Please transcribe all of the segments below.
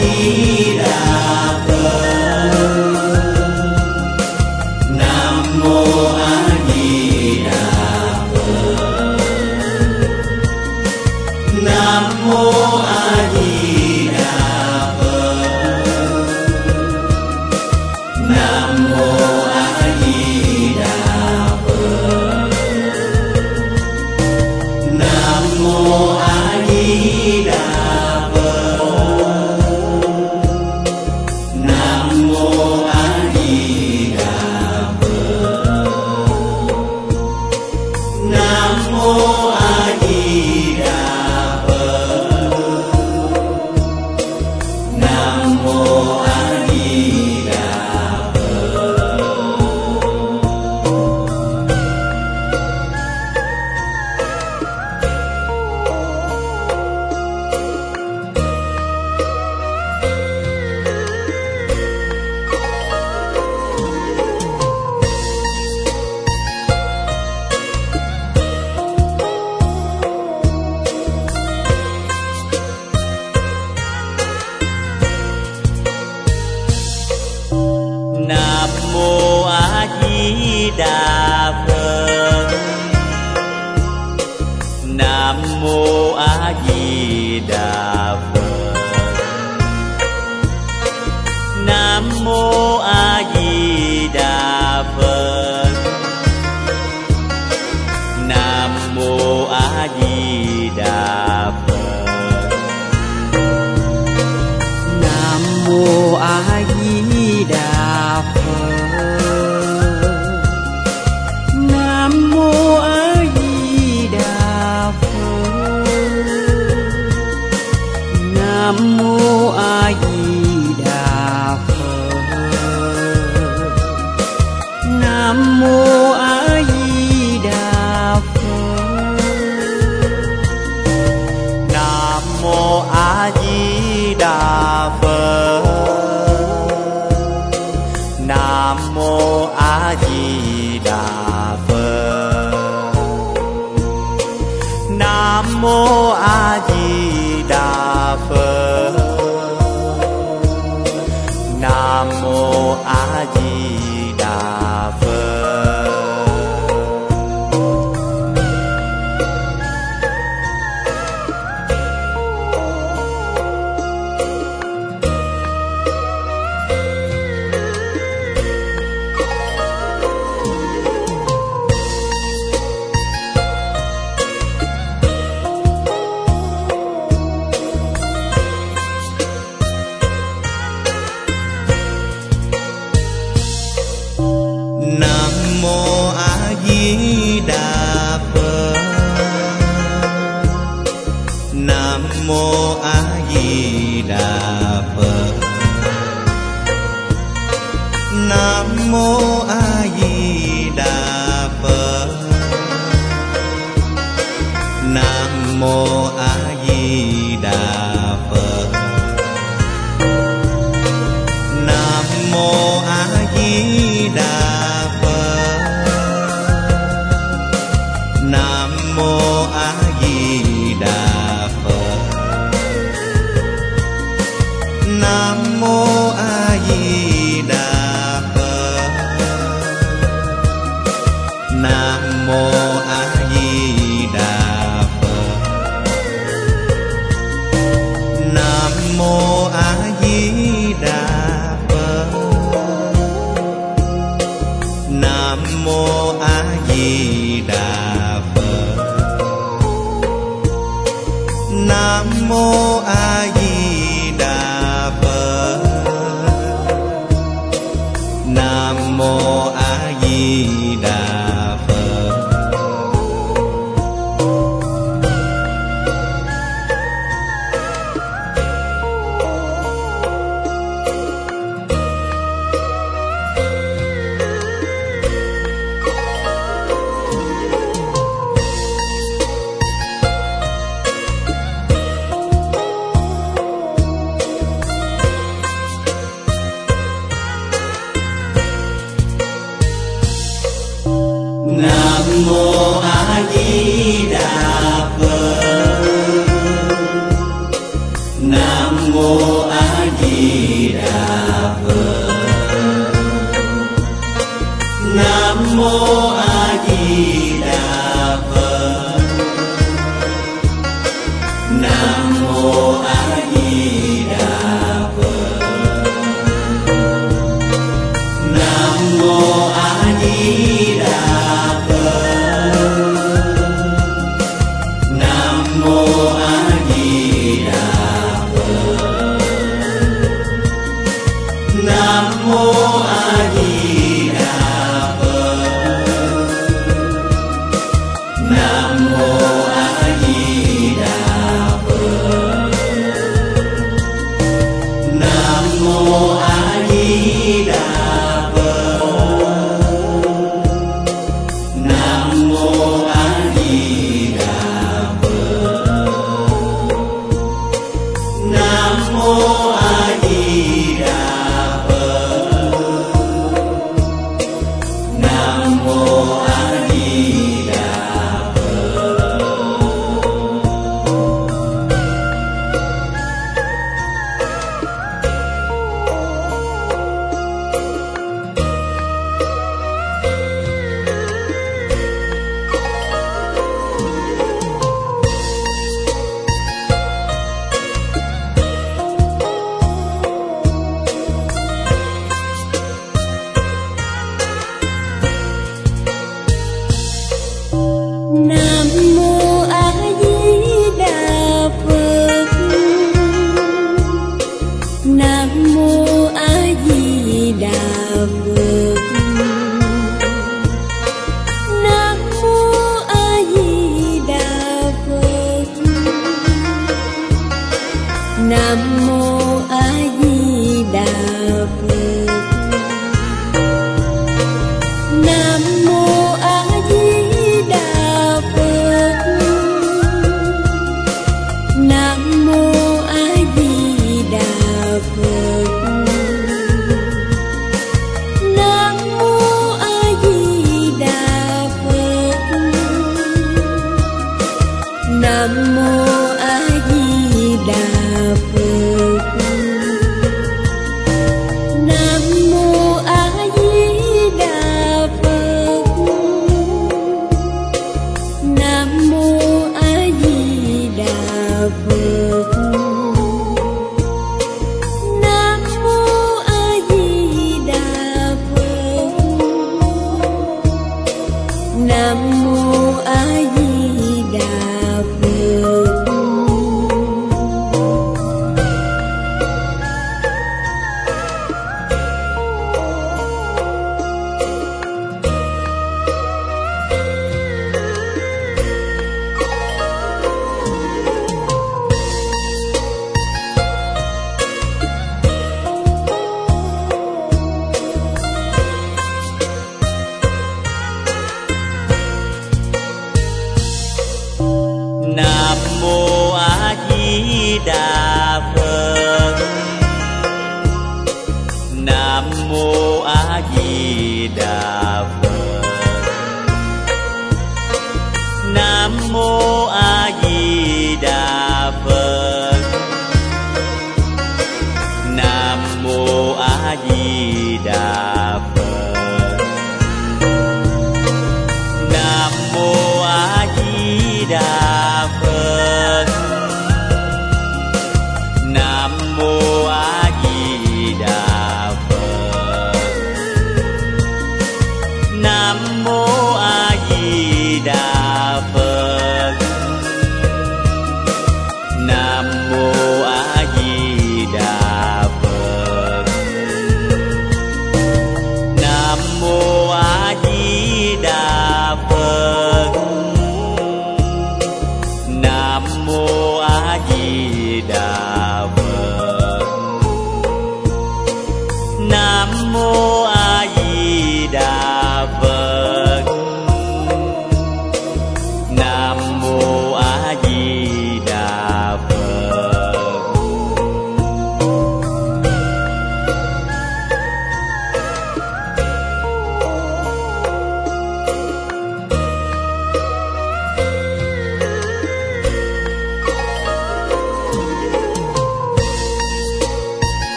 Thank you.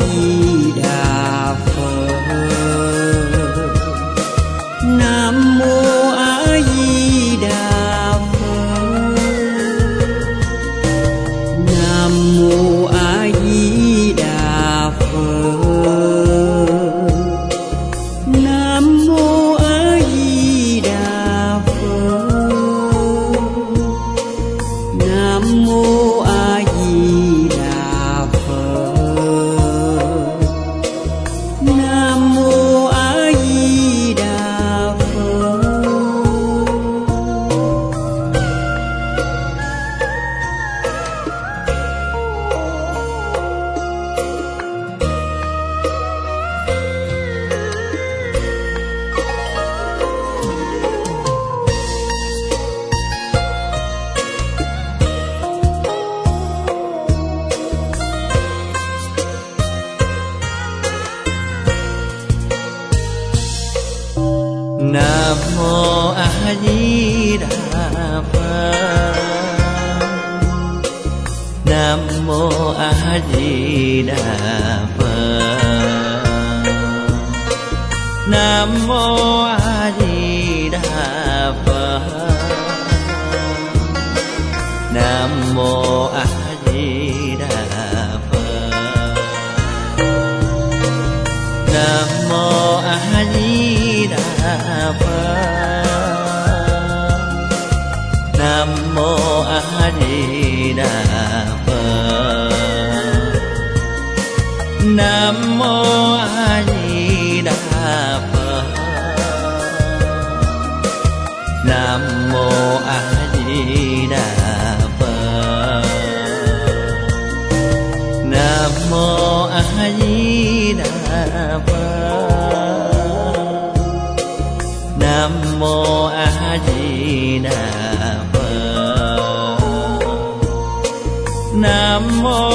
you nam mô a di đà phật. Nam mô a na phật nam mô a di đà phật. Nam mô a di đà phật. Nam mô a di đà phật. Nam mô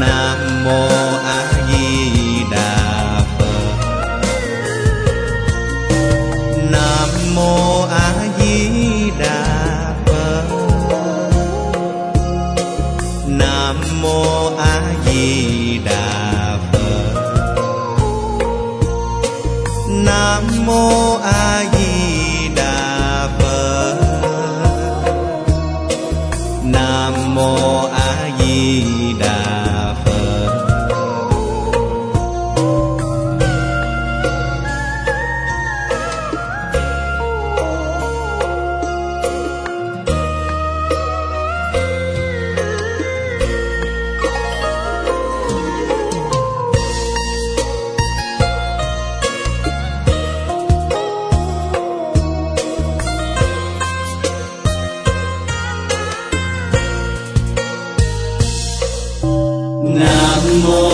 nam mô a di đà phật. Nam mô a di đà phật. Nam mô a di đà phật. Nam mô more.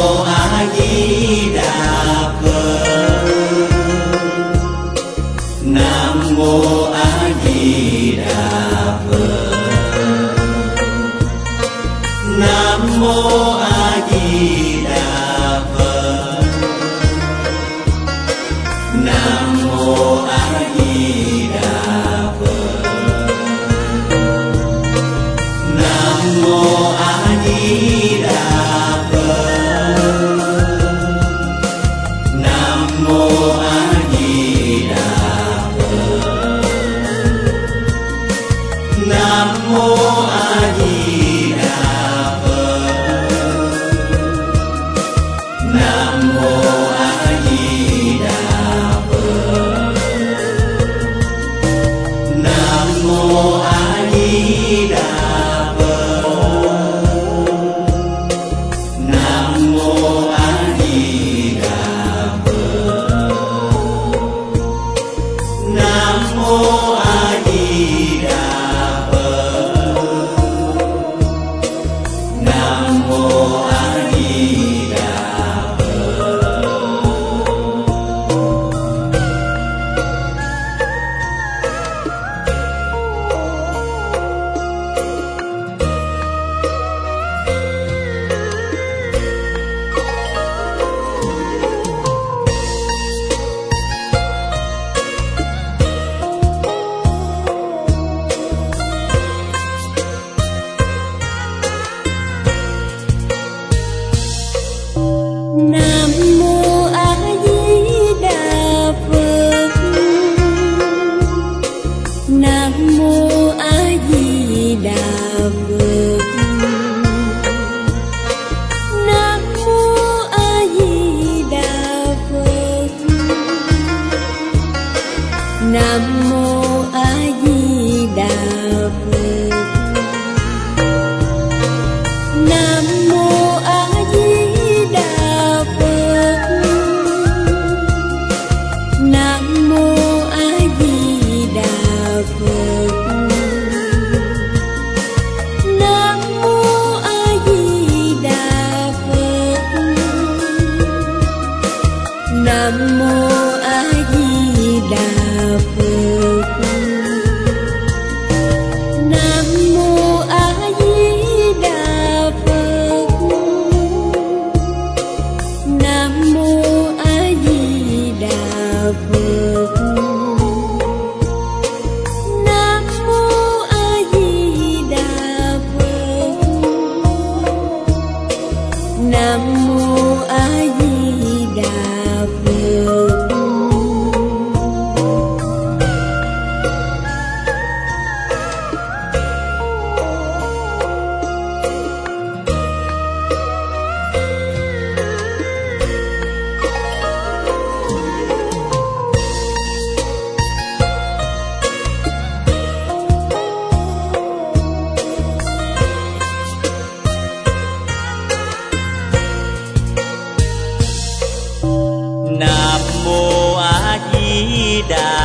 die.